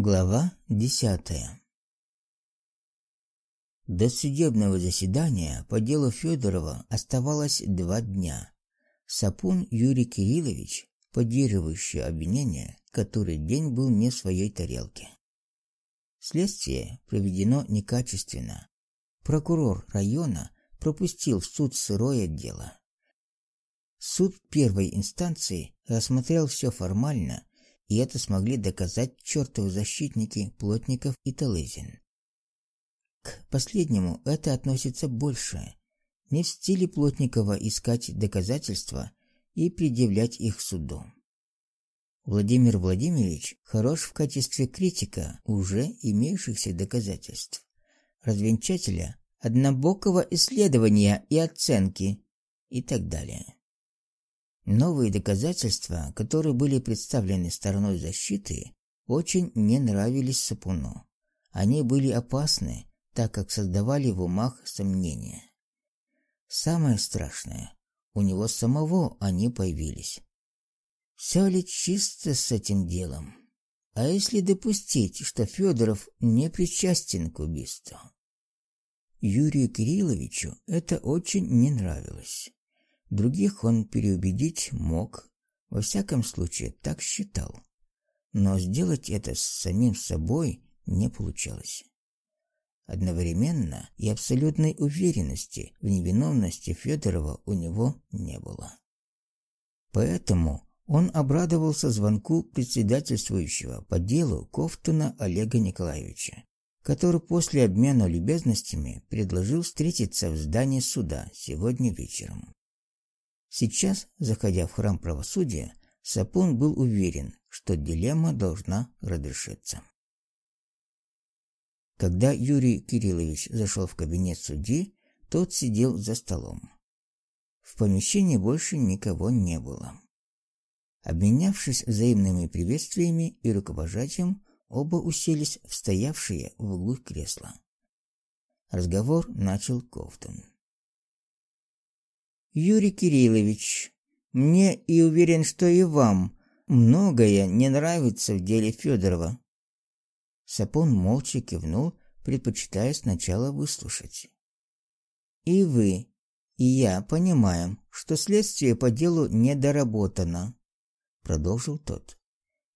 Глава десятая До судебного заседания по делу Федорова оставалось два дня. Сапун Юрий Кириллович, поддерживающий обвинение, который день был не в своей тарелке. Следствие проведено некачественно. Прокурор района пропустил в суд сырое дело. Суд первой инстанции рассмотрел все формально и это смогли доказать чертовы защитники Плотников и Талызин. К последнему это относится больше. Не в стиле Плотникова искать доказательства и предъявлять их суду. Владимир Владимирович хорош в качестве критика уже имеющихся доказательств, развенчателя однобокого исследования и оценки и так далее. Новые доказательства, которые были представлены стороной защиты, очень не нравились Сапуну. Они были опасны, так как создавали в умах сомнения. Самое страшное, у него самого они появились. Все ли чисто с этим делом? А если допустить, что Федоров не причастен к убийству? Юрию Кирилловичу это очень не нравилось. Других он переубедить мог, во всяком случае так считал. Но сделать это с самим собой не получалось. Одновременно и абсолютной уверенности в невиновности Федорова у него не было. Поэтому он обрадовался звонку председательствующего по делу Кофтуна Олега Николаевича, который после обмена любезностями предложил встретиться в здании суда сегодня вечером. Сейчас, заходя в храм правосудия, Сапун был уверен, что дилемма должна разрешиться. Когда Юрий Кириллович зашел в кабинет судьи, тот сидел за столом. В помещении больше никого не было. Обменявшись взаимными приветствиями и рукопожатием, оба уселись в стоявшие в углу кресла. Разговор начал Ковтун. Юрий Кириллович, мне и уверен, что и вам многое не нравится в деле Федорова. Сапон молча кивнул, предпочитая сначала выслушать. И вы, и я понимаем, что следствие по делу недоработано, продолжил тот.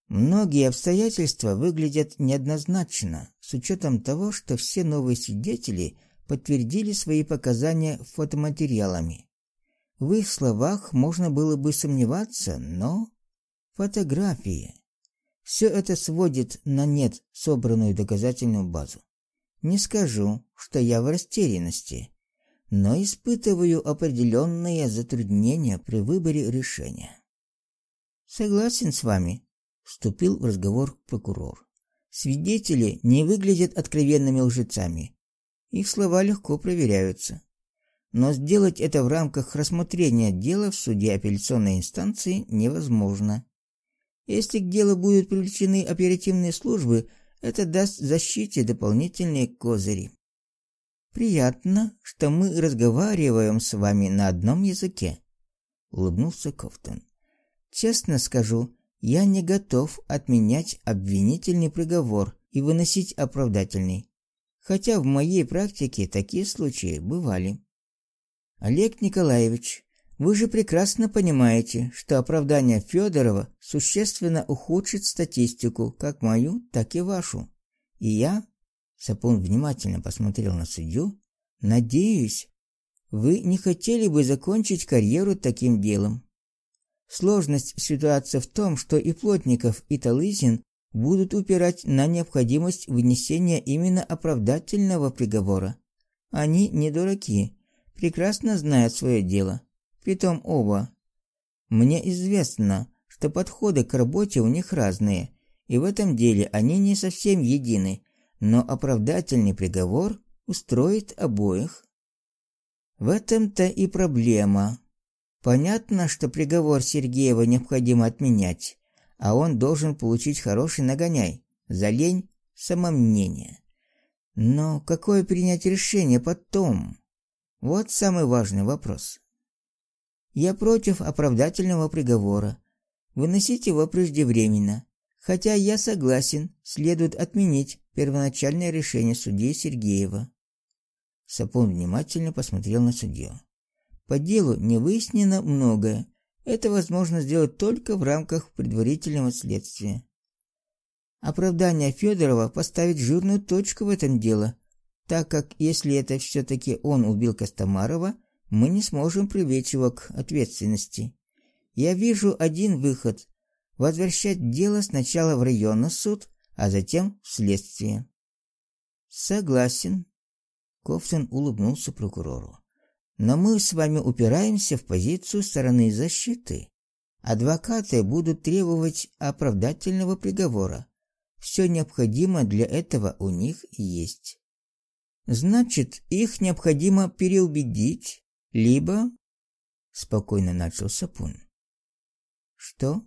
Многие обстоятельства выглядят неоднозначно, с учетом того, что все новые свидетели подтвердили свои показания фотоматериалами. В их словах можно было бы сомневаться, но фотографии все это сводит на нет собранную доказательную базу. Не скажу, что я в растерянности, но испытываю определенные затруднения при выборе решения. Согласен с вами, вступил в разговор прокурор. Свидетели не выглядят откровенными лжецами. Их слова легко проверяются но сделать это в рамках рассмотрения дела в суде апелляционной инстанции невозможно. Если к делу будут привлечены оперативные службы, это даст защите дополнительные козыри. Приятно, что мы разговариваем с вами на одном языке, улыбнулся Кофтон. Честно скажу, я не готов отменять обвинительный приговор и выносить оправдательный. Хотя в моей практике такие случаи бывали. Олег Николаевич, вы же прекрасно понимаете, что оправдание Федорова существенно ухудшит статистику, как мою, так и вашу. И я, Сапун внимательно посмотрел на судью, надеюсь, вы не хотели бы закончить карьеру таким делом. Сложность ситуации в том, что и Плотников, и Талызин будут упирать на необходимость вынесения именно оправдательного приговора. Они не дураки прекрасно знают свое дело. Притом оба. Мне известно, что подходы к работе у них разные, и в этом деле они не совсем едины, но оправдательный приговор устроит обоих. В этом-то и проблема. Понятно, что приговор Сергеева необходимо отменять, а он должен получить хороший нагоняй за лень, самомнение. Но какое принять решение потом? Вот самый важный вопрос. Я против оправдательного приговора. Выносить его преждевременно. Хотя я согласен, следует отменить первоначальное решение судьи Сергеева. Сапун внимательно посмотрел на судью. По делу не выяснено многое. Это возможно сделать только в рамках предварительного следствия. Оправдание Федорова поставит жирную точку в этом деле, так как если это все таки он убил Костомарова, мы не сможем привлечь его к ответственности. Я вижу один выход возвращать дело сначала в районный суд, а затем в следствие. Согласен. Ковтон улыбнулся прокурору. Но мы с вами упираемся в позицию стороны защиты. Адвокаты будут требовать оправдательного приговора. Все необходимое для этого у них есть. Значит, их необходимо переубедить, либо спокойно начал Сапун. Что?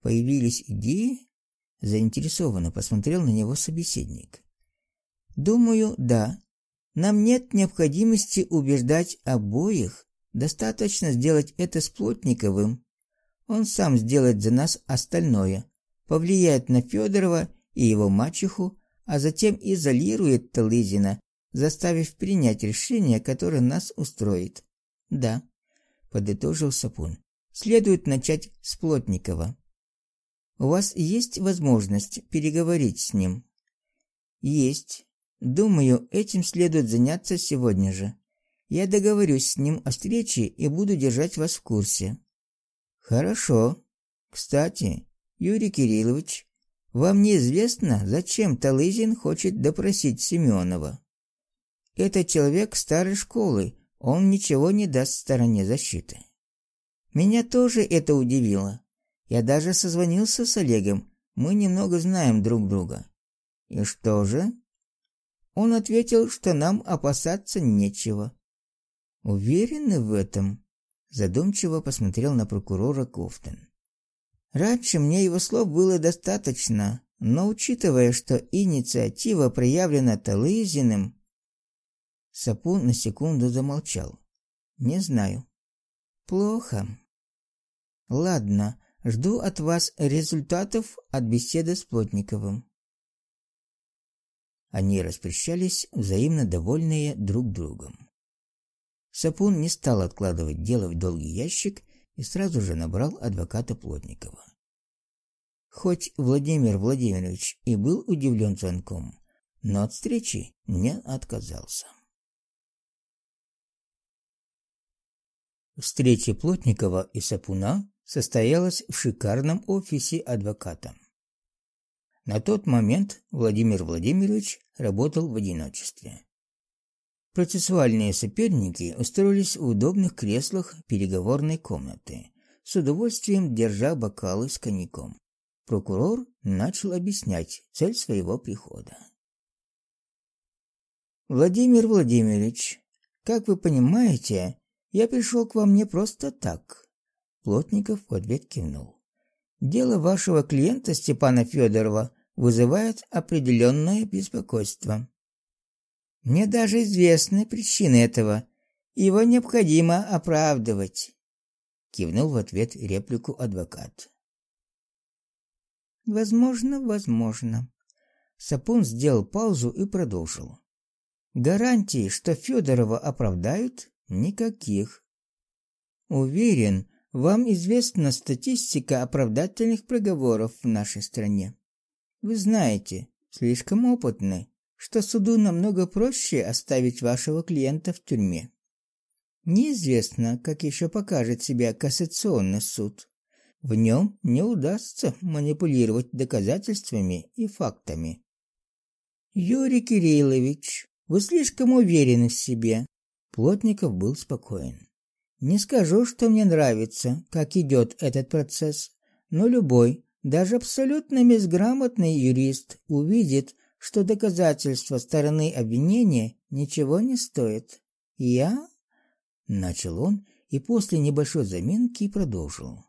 Появились идеи? Заинтересованно посмотрел на него собеседник. Думаю, да. Нам нет необходимости убеждать обоих, достаточно сделать это с Плотниковым. Он сам сделает за нас остальное, повлияет на Федорова и его мачеху, а затем изолирует Талызина, заставив принять решение, которое нас устроит. Да, подытожил Сапун. Следует начать с Плотникова. У вас есть возможность переговорить с ним? Есть. Думаю, этим следует заняться сегодня же. Я договорюсь с ним о встрече и буду держать вас в курсе. Хорошо. Кстати, Юрий Кириллович, вам неизвестно, зачем Талызин хочет допросить Семенова? Это человек старой школы, он ничего не даст стороне защиты. Меня тоже это удивило. Я даже созвонился с Олегом. Мы немного знаем друг друга. И что же? Он ответил, что нам опасаться нечего. Уверены в этом? Задумчиво посмотрел на прокурора Кофтон. Раньше мне его слов было достаточно, но учитывая, что инициатива проявлена Талызиным, Сапун на секунду замолчал. Не знаю. Плохо. Ладно, Жду от вас результатов от беседы с Плотниковым. Они распрощались, взаимно довольные друг другом. Сапун не стал откладывать дело в долгий ящик и сразу же набрал адвоката Плотникова. Хоть Владимир Владимирович и был удивлен звонком, но от встречи не отказался. Встреча Плотникова и Сапуна состоялась в шикарном офисе адвоката. На тот момент Владимир Владимирович работал в одиночестве. Процессуальные соперники устроились в удобных креслах переговорной комнаты, с удовольствием держа бокалы с коньяком. Прокурор начал объяснять цель своего прихода. Владимир Владимирович, как вы понимаете, я пришел к вам не просто так. Плотников в ответ кивнул. Дело вашего клиента Степана Федорова вызывает определенное беспокойство. Мне даже известны причины этого. Его необходимо оправдывать, кивнул в ответ реплику адвокат. Возможно, возможно. Сапун сделал паузу и продолжил. Гарантий, что Федорова оправдают, никаких. Уверен, вам известна статистика оправдательных приговоров в нашей стране. Вы знаете, слишком опытны, что суду намного проще оставить вашего клиента в тюрьме. Неизвестно, как еще покажет себя кассационный суд. В нем не удастся манипулировать доказательствами и фактами. Юрий Кириллович, вы слишком уверены в себе. Плотников был спокоен. Не скажу, что мне нравится, как идет этот процесс, но любой, даже абсолютно безграмотный юрист увидит, что доказательства стороны обвинения ничего не стоят. Я начал он и после небольшой заминки продолжил.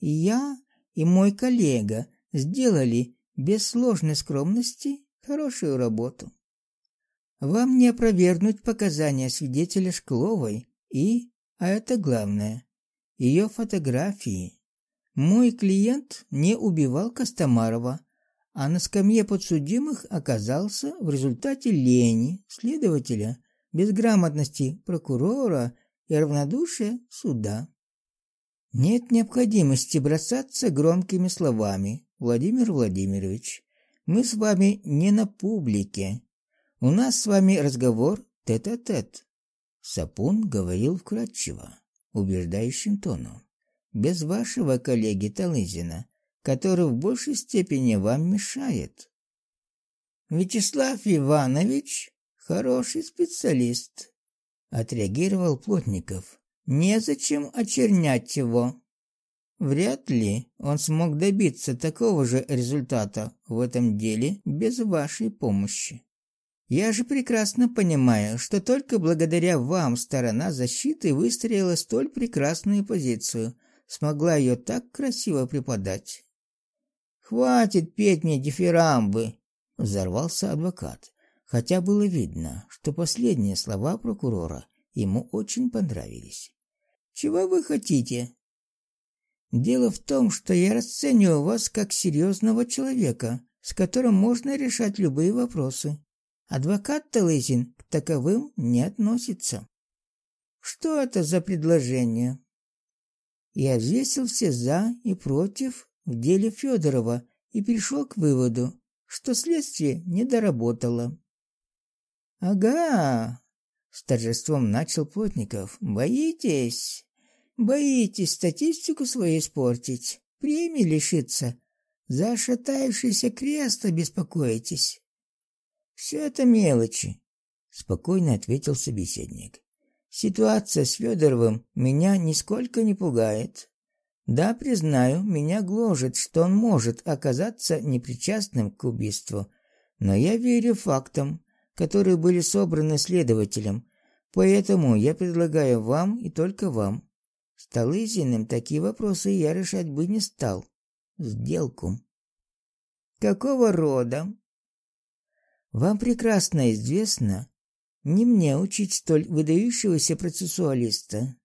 Я и мой коллега сделали без сложной скромности хорошую работу. Вам не опровергнуть показания свидетеля Шкловой и а это главное. Ее фотографии. Мой клиент не убивал Костомарова, а на скамье подсудимых оказался в результате лени следователя, безграмотности прокурора и равнодушия суда. Нет необходимости бросаться громкими словами, Владимир Владимирович. Мы с вами не на публике. У нас с вами разговор тет-а-тет. -тет. Сапун говорил вкратчиво, убеждающим тоном, без вашего коллеги Талызина, который в большей степени вам мешает. Вячеслав Иванович хороший специалист, отреагировал Плотников. Незачем очернять его. Вряд ли он смог добиться такого же результата в этом деле без вашей помощи. Я же прекрасно понимаю, что только благодаря вам сторона защиты выстроила столь прекрасную позицию, смогла ее так красиво преподать. Хватит петь мне дифирамбы, взорвался адвокат, хотя было видно, что последние слова прокурора ему очень понравились. Чего вы хотите? Дело в том, что я расцениваю вас как серьезного человека, с которым можно решать любые вопросы. Адвокат Талызин к таковым не относится. Что это за предложение? Я взвесил все за и против в деле Федорова и пришел к выводу, что следствие не доработало. Ага, с торжеством начал Плотников. Боитесь? Боитесь статистику свою испортить, премии лишиться, за шатающийся крест беспокоитесь. Все это мелочи, спокойно ответил собеседник. Ситуация с Федоровым меня нисколько не пугает. Да, признаю, меня гложет, что он может оказаться непричастным к убийству, но я верю фактам, которые были собраны следователем. Поэтому я предлагаю вам и только вам. С такие вопросы я решать бы не стал. Сделку. Какого рода? Вам прекрасно известно, не мне учить столь выдающегося процессуалиста.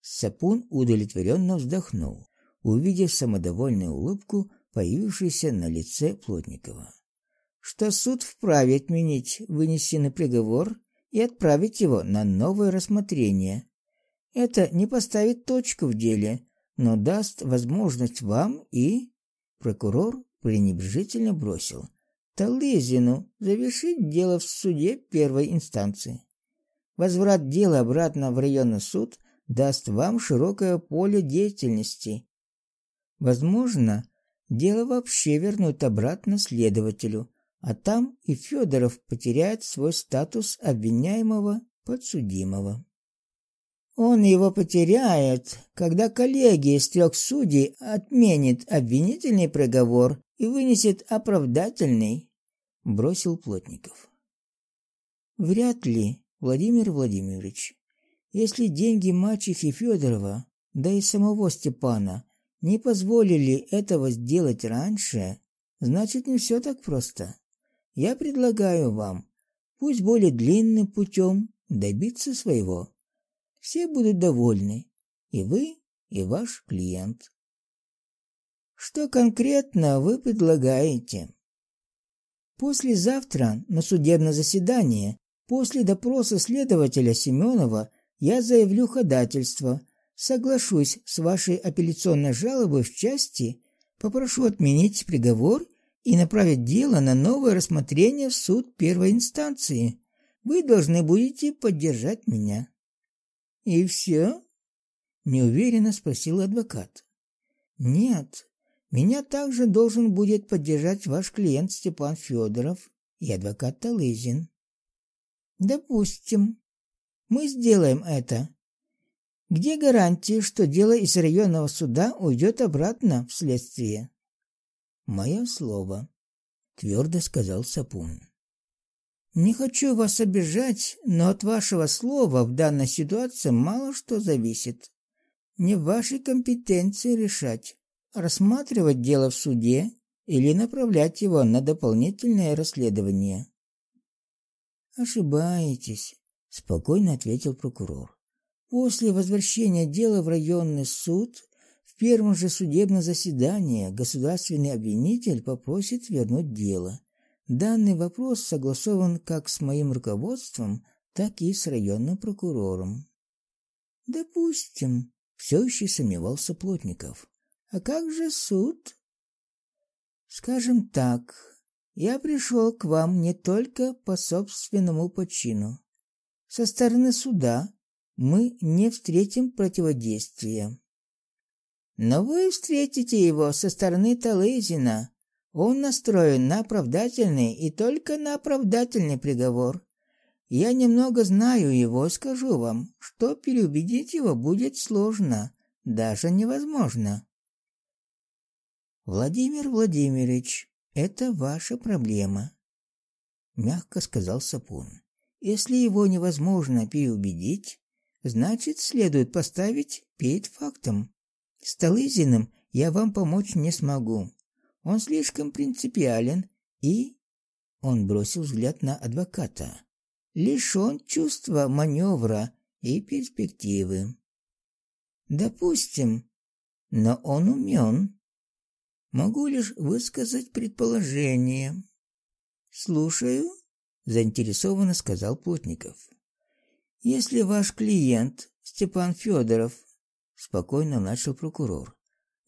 Сапун удовлетворенно вздохнул, увидев самодовольную улыбку, появившуюся на лице Плотникова что суд вправе отменить вынесенный приговор и отправить его на новое рассмотрение. Это не поставит точку в деле, но даст возможность вам и прокурор пренебрежительно бросил Талызину завершить дело в суде первой инстанции. Возврат дела обратно в районный суд даст вам широкое поле деятельности. Возможно, дело вообще вернут обратно следователю, а там и Федоров потеряет свой статус обвиняемого подсудимого. Он его потеряет, когда коллегия из трех судей отменит обвинительный приговор и вынесет оправдательный, бросил Плотников. Вряд ли, Владимир Владимирович. Если деньги мачехи Федорова, да и самого Степана не позволили этого сделать раньше, значит не все так просто. Я предлагаю вам, пусть более длинным путем, добиться своего. Все будут довольны, и вы, и ваш клиент. Что конкретно вы предлагаете? Послезавтра на судебное заседание, после допроса следователя Семенова, я заявлю ходатайство, соглашусь с вашей апелляционной жалобой в части, попрошу отменить приговор и направить дело на новое рассмотрение в суд первой инстанции. Вы должны будете поддержать меня. И все? неуверенно спросил адвокат. Нет, меня также должен будет поддержать ваш клиент Степан Федоров и адвокат Талызин. Допустим, мы сделаем это. Где гарантия, что дело из районного суда уйдет обратно в следствие? Мое слово, твердо сказал Сапун. Не хочу вас обижать, но от вашего слова в данной ситуации мало что зависит. Не в вашей компетенции решать, рассматривать дело в суде или направлять его на дополнительное расследование. Ошибаетесь, спокойно ответил прокурор. После возвращения дела в районный суд первом же судебном заседании государственный обвинитель попросит вернуть дело. Данный вопрос согласован как с моим руководством, так и с районным прокурором. Допустим, все еще сомневался Плотников. А как же суд? Скажем так, я пришел к вам не только по собственному почину. Со стороны суда мы не встретим противодействия. Но вы встретите его со стороны Талызина. Он настроен на оправдательный и только на оправдательный приговор. Я немного знаю его, скажу вам, что переубедить его будет сложно, даже невозможно. Владимир Владимирович, это ваша проблема, мягко сказал Сапун. Если его невозможно переубедить, значит, следует поставить перед фактом. С я вам помочь не смогу. Он слишком принципиален и он бросил взгляд на адвоката. Лишён чувства маневра и перспективы. Допустим, но он умен. Могу лишь высказать предположение. Слушаю, заинтересованно сказал Плотников. Если ваш клиент Степан Федоров спокойно начал прокурор.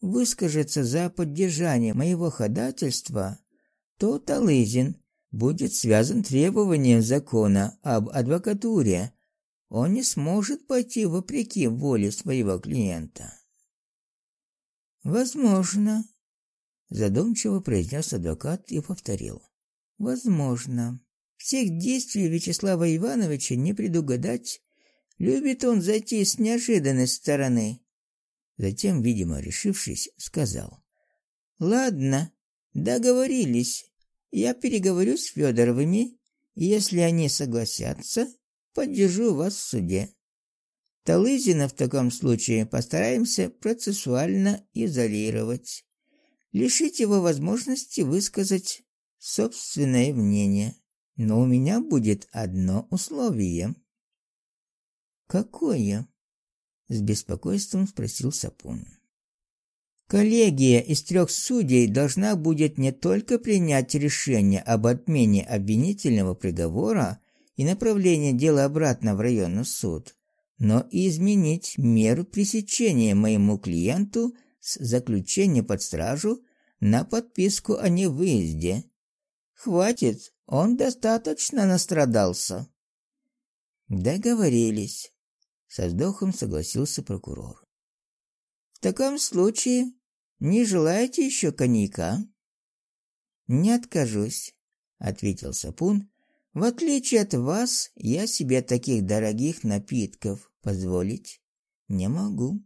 Выскажется за поддержание моего ходатайства, то Талызин будет связан требованием закона об адвокатуре. Он не сможет пойти вопреки воле своего клиента. Возможно, задумчиво произнес адвокат и повторил: возможно. Всех действий Вячеслава Ивановича не предугадать Любит он зайти с неожиданной стороны. Затем, видимо, решившись, сказал: "Ладно, договорились. Я переговорю с Федоровыми, и если они согласятся, поддержу вас в суде. Талызина в таком случае постараемся процессуально изолировать, лишить его возможности высказать собственное мнение. Но у меня будет одно условие. Какое? с беспокойством спросил Сапун. Коллегия из трех судей должна будет не только принять решение об отмене обвинительного приговора и направлении дела обратно в районный суд, но и изменить меру пресечения моему клиенту с заключения под стражу на подписку о невыезде. Хватит, он достаточно настрадался. Договорились со вздохом согласился прокурор. В таком случае не желаете еще коньяка? Не откажусь, ответил Сапун. В отличие от вас, я себе таких дорогих напитков позволить не могу.